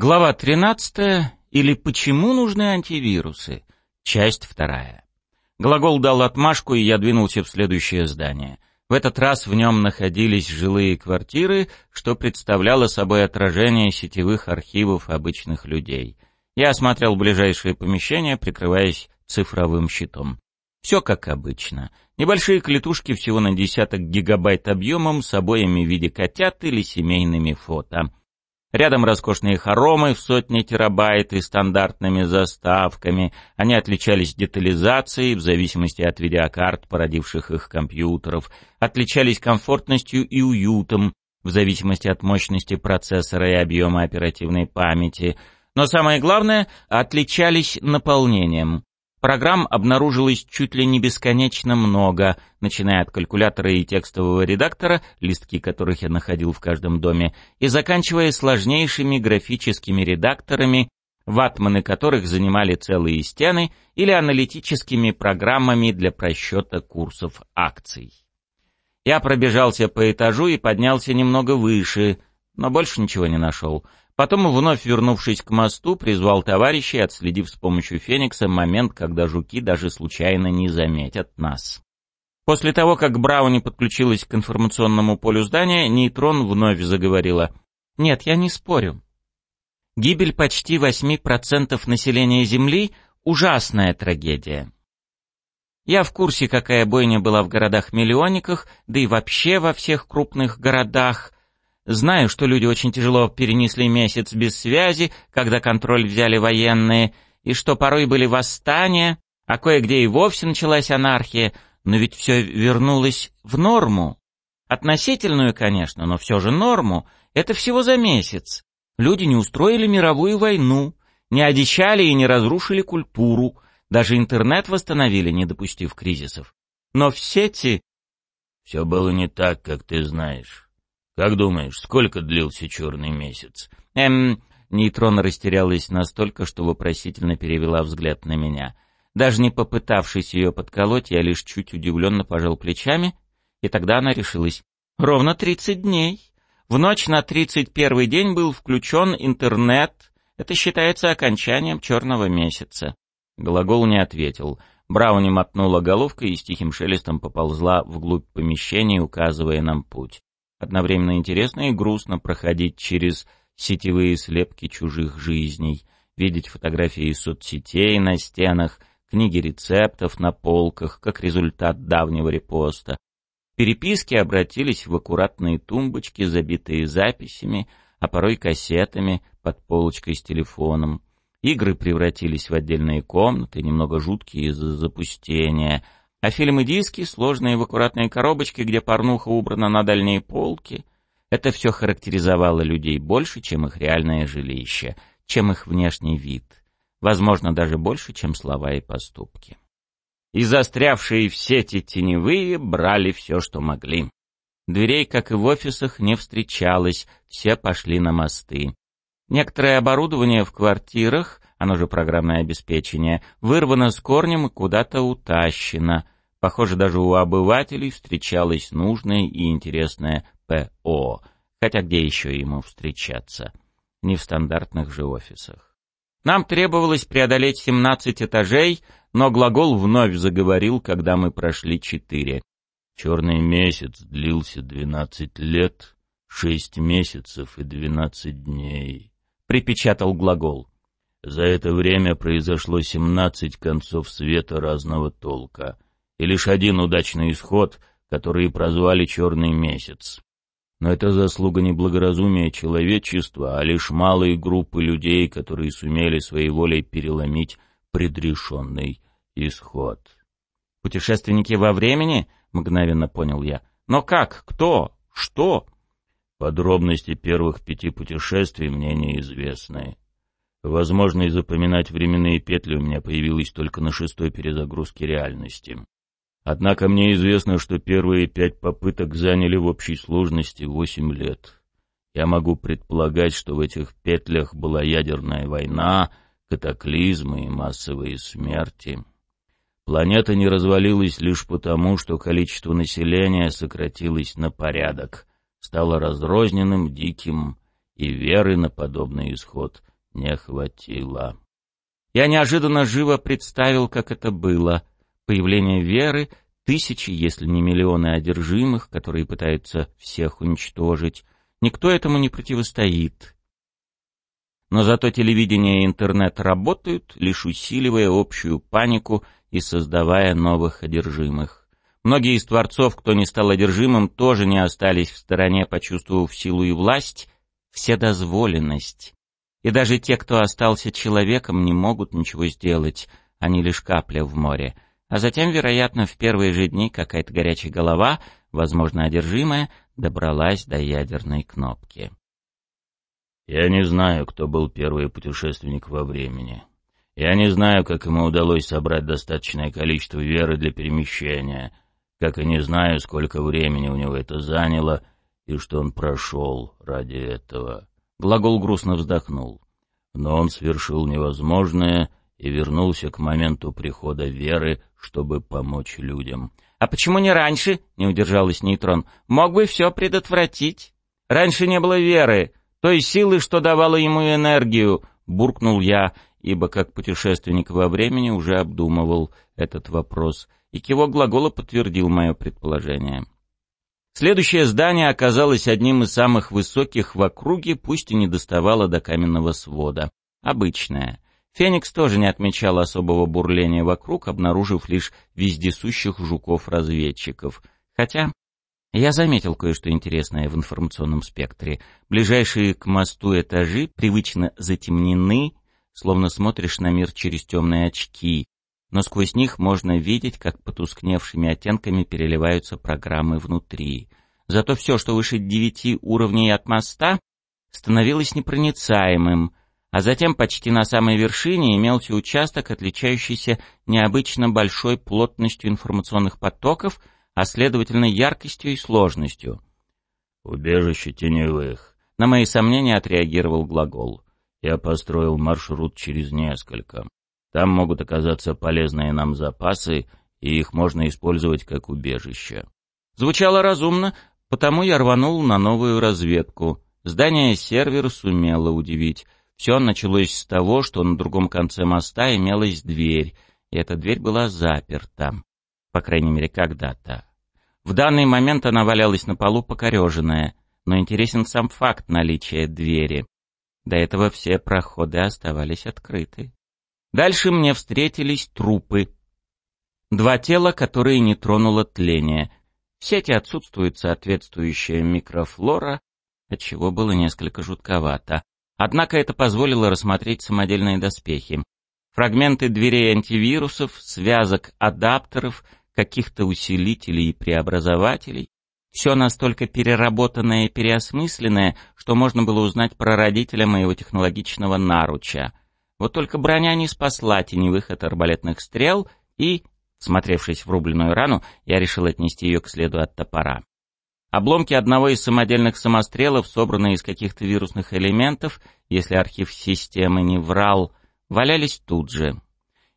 Глава 13 или «Почему нужны антивирусы?» Часть вторая. Глагол дал отмашку, и я двинулся в следующее здание. В этот раз в нем находились жилые квартиры, что представляло собой отражение сетевых архивов обычных людей. Я осмотрел ближайшие помещения, прикрываясь цифровым щитом. Все как обычно. Небольшие клетушки всего на десяток гигабайт объемом с обоями в виде котят или семейными фото. Рядом роскошные хоромы в сотни терабайт и стандартными заставками. Они отличались детализацией в зависимости от видеокарт, породивших их компьютеров, отличались комфортностью и уютом в зависимости от мощности процессора и объема оперативной памяти. Но самое главное, отличались наполнением. Программ обнаружилось чуть ли не бесконечно много, начиная от калькулятора и текстового редактора, листки которых я находил в каждом доме, и заканчивая сложнейшими графическими редакторами, ватманы которых занимали целые стены, или аналитическими программами для просчета курсов акций. Я пробежался по этажу и поднялся немного выше, но больше ничего не нашел. Потом, вновь вернувшись к мосту, призвал товарищей, отследив с помощью Феникса момент, когда жуки даже случайно не заметят нас. После того, как Брауни подключилась к информационному полю здания, нейтрон вновь заговорила. «Нет, я не спорю. Гибель почти 8% населения Земли — ужасная трагедия. Я в курсе, какая бойня была в городах-миллионниках, да и вообще во всех крупных городах — Знаю, что люди очень тяжело перенесли месяц без связи, когда контроль взяли военные, и что порой были восстания, а кое-где и вовсе началась анархия, но ведь все вернулось в норму. Относительную, конечно, но все же норму. Это всего за месяц. Люди не устроили мировую войну, не одичали и не разрушили культуру, даже интернет восстановили, не допустив кризисов. Но в сети... Все было не так, как ты знаешь. «Как думаешь, сколько длился черный месяц?» «Эм...» Нейтрон растерялась настолько, что вопросительно перевела взгляд на меня. Даже не попытавшись ее подколоть, я лишь чуть удивленно пожал плечами, и тогда она решилась. «Ровно тридцать дней. В ночь на тридцать первый день был включен интернет. Это считается окончанием черного месяца». Глагол не ответил. Брауни мотнула головкой и с тихим шелестом поползла вглубь помещения, указывая нам путь. Одновременно интересно и грустно проходить через сетевые слепки чужих жизней, видеть фотографии соцсетей на стенах, книги рецептов на полках, как результат давнего репоста. Переписки обратились в аккуратные тумбочки, забитые записями, а порой кассетами под полочкой с телефоном. Игры превратились в отдельные комнаты, немного жуткие из-за запустения — а фильмы-диски, сложные в аккуратные коробочки, где порнуха убрана на дальние полки, это все характеризовало людей больше, чем их реальное жилище, чем их внешний вид, возможно, даже больше, чем слова и поступки. И застрявшие в сети теневые брали все, что могли. Дверей, как и в офисах, не встречалось, все пошли на мосты. Некоторое оборудование в квартирах оно же программное обеспечение, вырвано с корнем и куда-то утащено. Похоже, даже у обывателей встречалось нужное и интересное ПО. Хотя где еще ему встречаться? Не в стандартных же офисах. Нам требовалось преодолеть 17 этажей, но глагол вновь заговорил, когда мы прошли четыре. Черный месяц длился 12 лет, 6 месяцев и 12 дней. Припечатал глагол. За это время произошло семнадцать концов света разного толка, и лишь один удачный исход, который прозвали «Черный месяц». Но это заслуга не благоразумия человечества, а лишь малой группы людей, которые сумели своей волей переломить предрешенный исход. «Путешественники во времени?» — мгновенно понял я. «Но как? Кто? Что?» Подробности первых пяти путешествий мне неизвестны. Возможность запоминать временные петли у меня появилась только на шестой перезагрузке реальности. Однако мне известно, что первые пять попыток заняли в общей сложности восемь лет. Я могу предполагать, что в этих петлях была ядерная война, катаклизмы и массовые смерти. Планета не развалилась лишь потому, что количество населения сократилось на порядок, стало разрозненным, диким и веры на подобный исход не хватило. Я неожиданно живо представил, как это было. Появление веры, тысячи, если не миллионы одержимых, которые пытаются всех уничтожить. Никто этому не противостоит. Но зато телевидение и интернет работают, лишь усиливая общую панику и создавая новых одержимых. Многие из творцов, кто не стал одержимым, тоже не остались в стороне, почувствовав силу и власть, вседозволенность. И даже те, кто остался человеком, не могут ничего сделать, они лишь капля в море. А затем, вероятно, в первые же дни какая-то горячая голова, возможно, одержимая, добралась до ядерной кнопки. Я не знаю, кто был первый путешественник во времени. Я не знаю, как ему удалось собрать достаточное количество веры для перемещения, как и не знаю, сколько времени у него это заняло и что он прошел ради этого. Глагол грустно вздохнул. Но он совершил невозможное и вернулся к моменту прихода веры, чтобы помочь людям. «А почему не раньше?» — не удержалась нейтрон. «Мог бы все предотвратить. Раньше не было веры, той силы, что давала ему энергию», — буркнул я, ибо как путешественник во времени уже обдумывал этот вопрос, и кивок глагола подтвердил мое предположение. Следующее здание оказалось одним из самых высоких в округе, пусть и не доставало до каменного свода. Обычное. Феникс тоже не отмечал особого бурления вокруг, обнаружив лишь вездесущих жуков-разведчиков. Хотя я заметил кое-что интересное в информационном спектре. Ближайшие к мосту этажи привычно затемнены, словно смотришь на мир через темные очки, но сквозь них можно видеть, как потускневшими оттенками переливаются программы внутри. Зато все, что выше девяти уровней от моста, становилось непроницаемым, а затем почти на самой вершине имелся участок, отличающийся необычно большой плотностью информационных потоков, а следовательно яркостью и сложностью. «Убежище теневых», — на мои сомнения отреагировал глагол. «Я построил маршрут через несколько. Там могут оказаться полезные нам запасы, и их можно использовать как убежище. Звучало разумно, потому я рванул на новую разведку. Здание сервера сумело удивить. Все началось с того, что на другом конце моста имелась дверь, и эта дверь была заперта. По крайней мере, когда-то. В данный момент она валялась на полу покореженная, но интересен сам факт наличия двери. До этого все проходы оставались открыты. Дальше мне встретились трупы. Два тела, которые не тронуло тление. В сети отсутствует соответствующая микрофлора, отчего было несколько жутковато. Однако это позволило рассмотреть самодельные доспехи. Фрагменты дверей антивирусов, связок адаптеров, каких-то усилителей и преобразователей. Все настолько переработанное и переосмысленное, что можно было узнать про родителя моего технологичного наруча — вот только броня не спасла теневых от арбалетных стрел, и, смотревшись в рубленную рану, я решил отнести ее к следу от топора. Обломки одного из самодельных самострелов, собранные из каких-то вирусных элементов, если архив системы не врал, валялись тут же.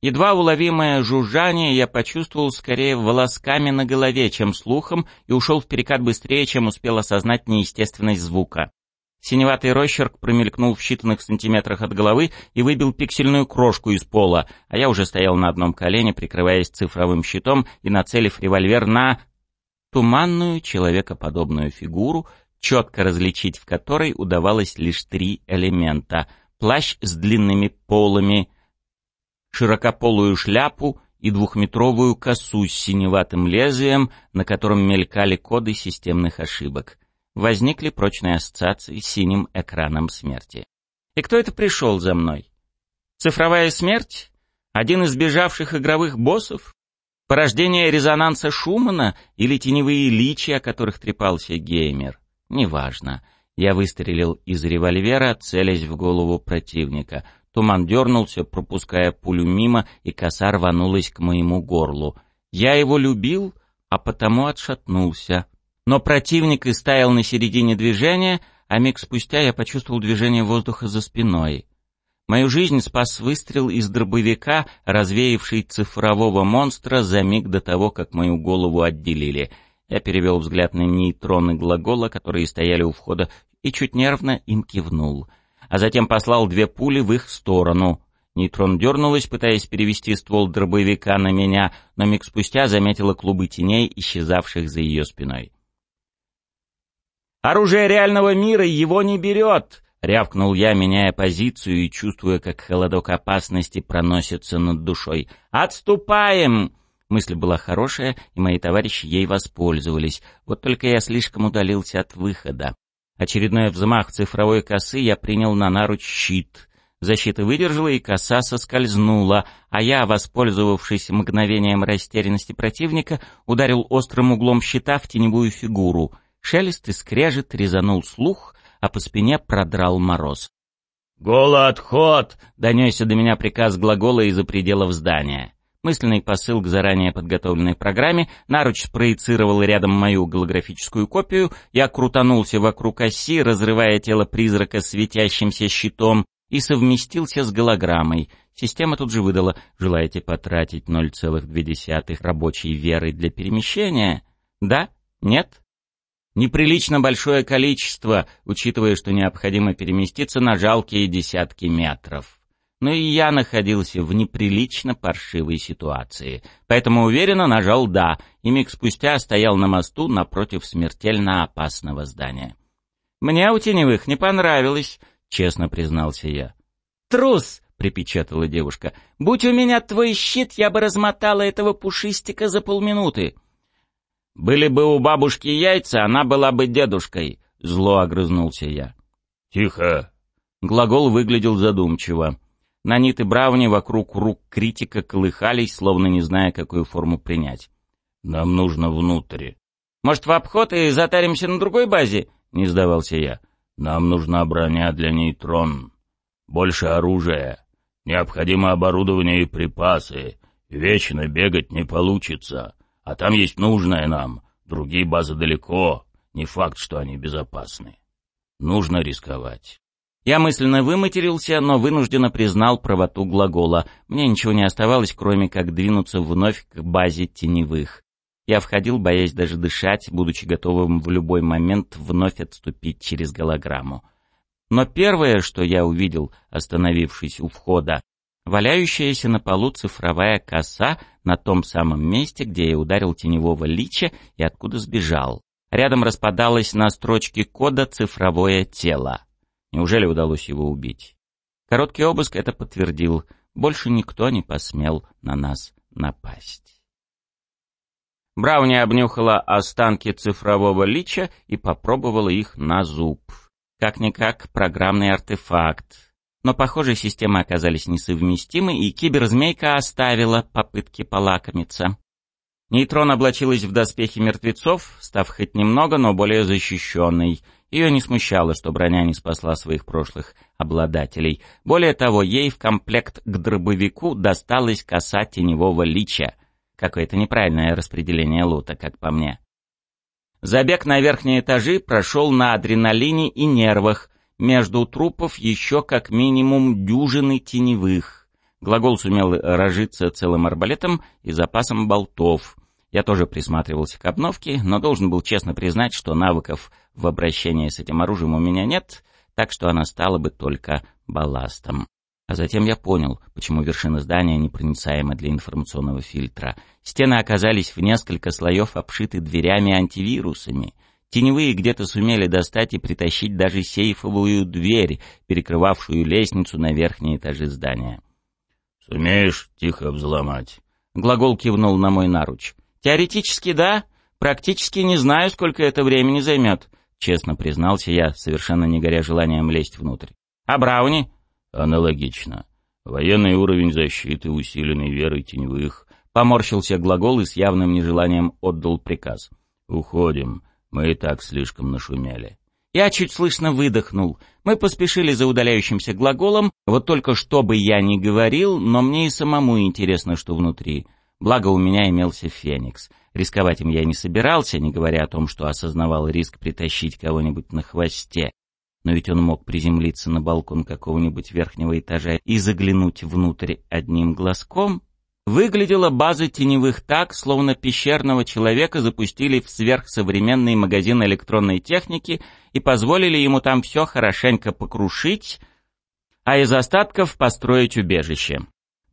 Едва уловимое жужжание я почувствовал скорее волосками на голове, чем слухом, и ушел в перекат быстрее, чем успел осознать неестественность звука. Синеватый росчерк промелькнул в считанных сантиметрах от головы и выбил пиксельную крошку из пола, а я уже стоял на одном колене, прикрываясь цифровым щитом и нацелив револьвер на туманную человекоподобную фигуру, четко различить в которой удавалось лишь три элемента — плащ с длинными полами, широкополую шляпу и двухметровую косу с синеватым лезвием, на котором мелькали коды системных ошибок возникли прочные ассоциации с синим экраном смерти. И кто это пришел за мной? Цифровая смерть? Один из бежавших игровых боссов? Порождение резонанса Шумана или теневые личи, о которых трепался геймер? Неважно. Я выстрелил из револьвера, целясь в голову противника. Туман дернулся, пропуская пулю мимо, и коса рванулась к моему горлу. Я его любил, а потому отшатнулся. Но противник и стоял на середине движения, а миг спустя я почувствовал движение воздуха за спиной. Мою жизнь спас выстрел из дробовика, развеявший цифрового монстра за миг до того, как мою голову отделили. Я перевел взгляд на нейтроны глагола, которые стояли у входа, и чуть нервно им кивнул. А затем послал две пули в их сторону. Нейтрон дернулась, пытаясь перевести ствол дробовика на меня, но миг спустя заметила клубы теней, исчезавших за ее спиной. «Оружие реального мира его не берет!» — рявкнул я, меняя позицию и чувствуя, как холодок опасности проносится над душой. «Отступаем!» Мысль была хорошая, и мои товарищи ей воспользовались. Вот только я слишком удалился от выхода. Очередной взмах цифровой косы я принял на наруч щит. Защита выдержала, и коса соскользнула, а я, воспользовавшись мгновением растерянности противника, ударил острым углом щита в теневую фигуру. Шелест и скрежет резанул слух, а по спине продрал мороз. «Голо-отход!» — донесся до меня приказ глагола из-за пределов здания. Мысленный посыл к заранее подготовленной программе, наруч спроецировал рядом мою голографическую копию, я крутанулся вокруг оси, разрывая тело призрака светящимся щитом, и совместился с голограммой. Система тут же выдала «Желаете потратить 0,2 рабочей веры для перемещения?» «Да? Нет?» Неприлично большое количество, учитывая, что необходимо переместиться на жалкие десятки метров но и я находился в неприлично паршивой ситуации. Поэтому уверенно нажал «да», и миг спустя стоял на мосту напротив смертельно опасного здания. «Мне у теневых не понравилось», — честно признался я. «Трус!» — припечатала девушка. «Будь у меня твой щит, я бы размотала этого пушистика за полминуты». «Были бы у бабушки яйца, она была бы дедушкой», — зло огрызнулся я. «Тихо!» Глагол выглядел задумчиво. Нанит и Брауни вокруг рук критика колыхались, словно не зная, какую форму принять. «Нам нужно внутрь». «Может, в обход и затаримся на другой базе?» — не сдавался я. «Нам нужна броня для нейтрон. Больше оружия. Необходимо оборудование и припасы. Вечно бегать не получится. А там есть нужное нам. Другие базы далеко. Не факт, что они безопасны. Нужно рисковать». Я мысленно выматерился, но вынужденно признал правоту глагола. Мне ничего не оставалось, кроме как двинуться вновь к базе теневых. Я входил, боясь даже дышать, будучи готовым в любой момент вновь отступить через голограмму. Но первое, что я увидел, остановившись у входа, валяющаяся на полу цифровая коса на том самом месте, где я ударил теневого лича и откуда сбежал. Рядом распадалось на строчке кода цифровое тело. Неужели удалось его убить? Короткий обыск это подтвердил. Больше никто не посмел на нас напасть. Брауни обнюхала останки цифрового лича и попробовала их на зуб. Как-никак программный артефакт. Но, похоже, системы оказались несовместимы, и киберзмейка оставила попытки полакомиться. Нейтрон облачилась в доспехи мертвецов, став хоть немного, но более защищенной — ее не смущало, что броня не спасла своих прошлых обладателей. Более того, ей в комплект к дробовику досталась коса теневого лича. Какое-то неправильное распределение лута, как по мне. Забег на верхние этажи прошел на адреналине и нервах. Между трупов еще как минимум дюжины теневых. Глагол сумел разжиться целым арбалетом и запасом болтов — я тоже присматривался к обновке, но должен был честно признать, что навыков в обращении с этим оружием у меня нет, так что она стала бы только балластом. А затем я понял, почему вершина здания непроницаема для информационного фильтра. Стены оказались в несколько слоев обшиты дверями-антивирусами. Теневые где-то сумели достать и притащить даже сейфовую дверь, перекрывавшую лестницу на верхние этажи здания. «Сумеешь тихо взломать?» Глагол кивнул на мой наруч. Теоретически да, практически не знаю, сколько это времени займет, честно признался я, совершенно не горя желанием лезть внутрь. А Брауни? Аналогично. Военный уровень защиты, усиленный верой теневых. Поморщился глагол и с явным нежеланием отдал приказ. «Уходим. Мы и так слишком нашумели». Я чуть слышно выдохнул. Мы поспешили за удаляющимся глаголом. Вот только что бы я ни говорил, но мне и самому интересно, что внутри. Благо у меня имелся Феникс. Рисковать им я не собирался, не говоря о том, что осознавал риск притащить кого-нибудь на хвосте. Но ведь он мог приземлиться на балкон какого-нибудь верхнего этажа и заглянуть внутрь одним глазком. Выглядела база теневых так, словно пещерного человека запустили в сверхсовременный магазин электронной техники и позволили ему там все хорошенько покрушить, а из остатков построить убежище.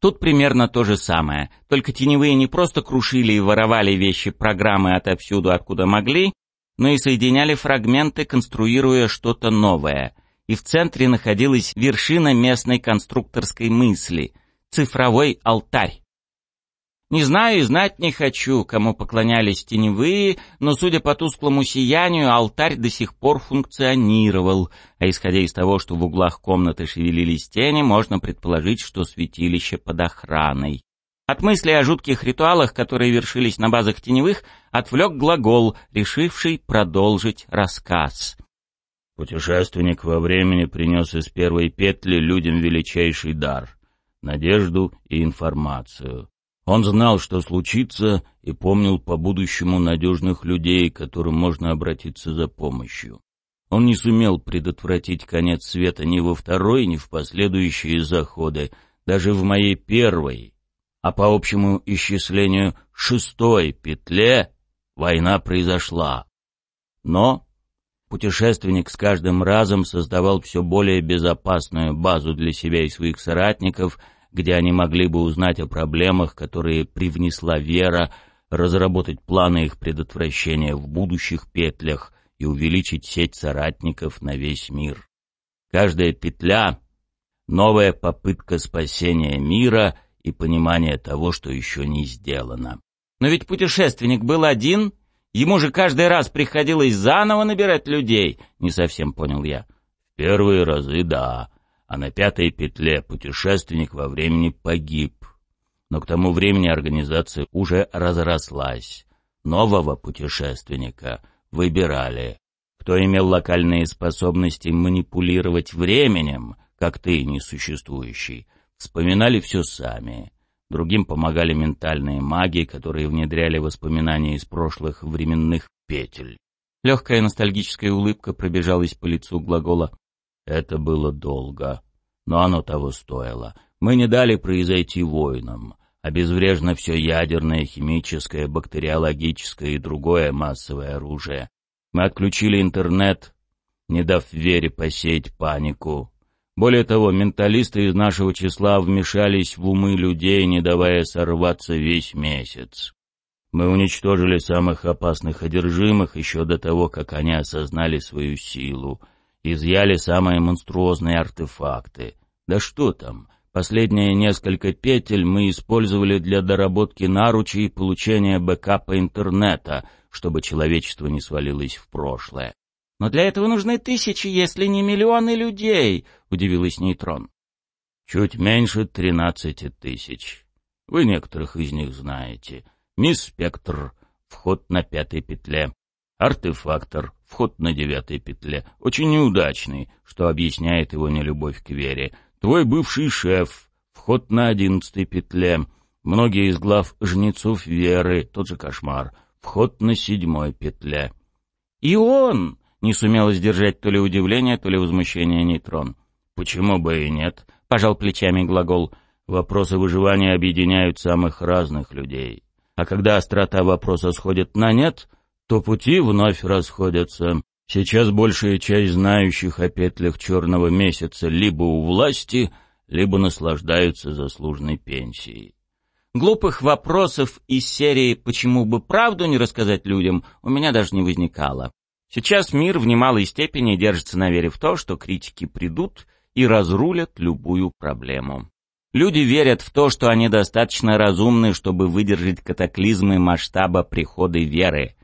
Тут примерно то же самое, только теневые не просто крушили и воровали вещи программы отовсюду, откуда могли, но и соединяли фрагменты, конструируя что-то новое. И в центре находилась вершина местной конструкторской мысли — цифровой алтарь. Не знаю и знать не хочу, кому поклонялись теневые, но, судя по тусклому сиянию, алтарь до сих пор функционировал, а исходя из того, что в углах комнаты шевелились тени, можно предположить, что святилище под охраной. От мысли о жутких ритуалах, которые вершились на базах теневых, отвлек глагол, решивший продолжить рассказ. Путешественник во времени принес из первой петли людям величайший дар — надежду и информацию. Он знал, что случится, и помнил по будущему надежных людей, к которым можно обратиться за помощью. Он не сумел предотвратить конец света ни во второй, ни в последующие заходы, даже в моей первой, а по общему исчислению шестой петле война произошла. Но путешественник с каждым разом создавал все более безопасную базу для себя и своих соратников — где они могли бы узнать о проблемах, которые привнесла вера, разработать планы их предотвращения в будущих петлях и увеличить сеть соратников на весь мир. Каждая петля — новая попытка спасения мира и понимания того, что еще не сделано. Но ведь путешественник был один, ему же каждый раз приходилось заново набирать людей, не совсем понял я. Первые разы — да, а на пятой петле путешественник во времени погиб. Но к тому времени организация уже разрослась. Нового путешественника выбирали. Кто имел локальные способности манипулировать временем, как ты, несуществующий, вспоминали все сами. Другим помогали ментальные маги, которые внедряли воспоминания из прошлых временных петель. Легкая ностальгическая улыбка пробежалась по лицу глагола это было долго, но оно того стоило. Мы не дали произойти войнам. Обезврежено все ядерное, химическое, бактериологическое и другое массовое оружие. Мы отключили интернет, не дав вере посеять панику. Более того, менталисты из нашего числа вмешались в умы людей, не давая сорваться весь месяц. Мы уничтожили самых опасных одержимых еще до того, как они осознали свою силу — изъяли самые монструозные артефакты. Да что там, последние несколько петель мы использовали для доработки наручи и получения бэкапа интернета, чтобы человечество не свалилось в прошлое. «Но для этого нужны тысячи, если не миллионы людей», — удивилась Нейтрон. «Чуть меньше тринадцати тысяч. Вы некоторых из них знаете. Мисс Спектр, вход на пятой петле. Артефактор, вход на девятой петле, очень неудачный, что объясняет его нелюбовь к вере. Твой бывший шеф, вход на одиннадцатой петле. Многие из глав жнецов веры, тот же кошмар, вход на седьмой петле. И он не сумел сдержать то ли удивление, то ли возмущение нейтрон. Почему бы и нет? Пожал плечами глагол. Вопросы выживания объединяют самых разных людей. А когда острота вопроса сходит на нет, то пути вновь расходятся. Сейчас большая часть знающих о петлях черного месяца либо у власти, либо наслаждаются заслуженной пенсией. Глупых вопросов из серии «Почему бы правду не рассказать людям» у меня даже не возникало. Сейчас мир в немалой степени держится на вере в то, что критики придут и разрулят любую проблему. Люди верят в то, что они достаточно разумны, чтобы выдержать катаклизмы масштаба прихода веры,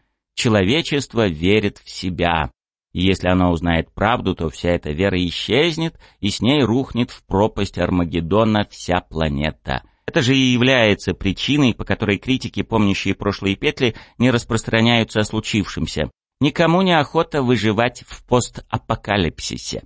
Человечество верит в себя. И если оно узнает правду, то вся эта вера исчезнет, и с ней рухнет в пропасть Армагеддона вся планета. Это же и является причиной, по которой критики, помнящие прошлые петли, не распространяются о случившемся. Никому не охота выживать в постапокалипсисе.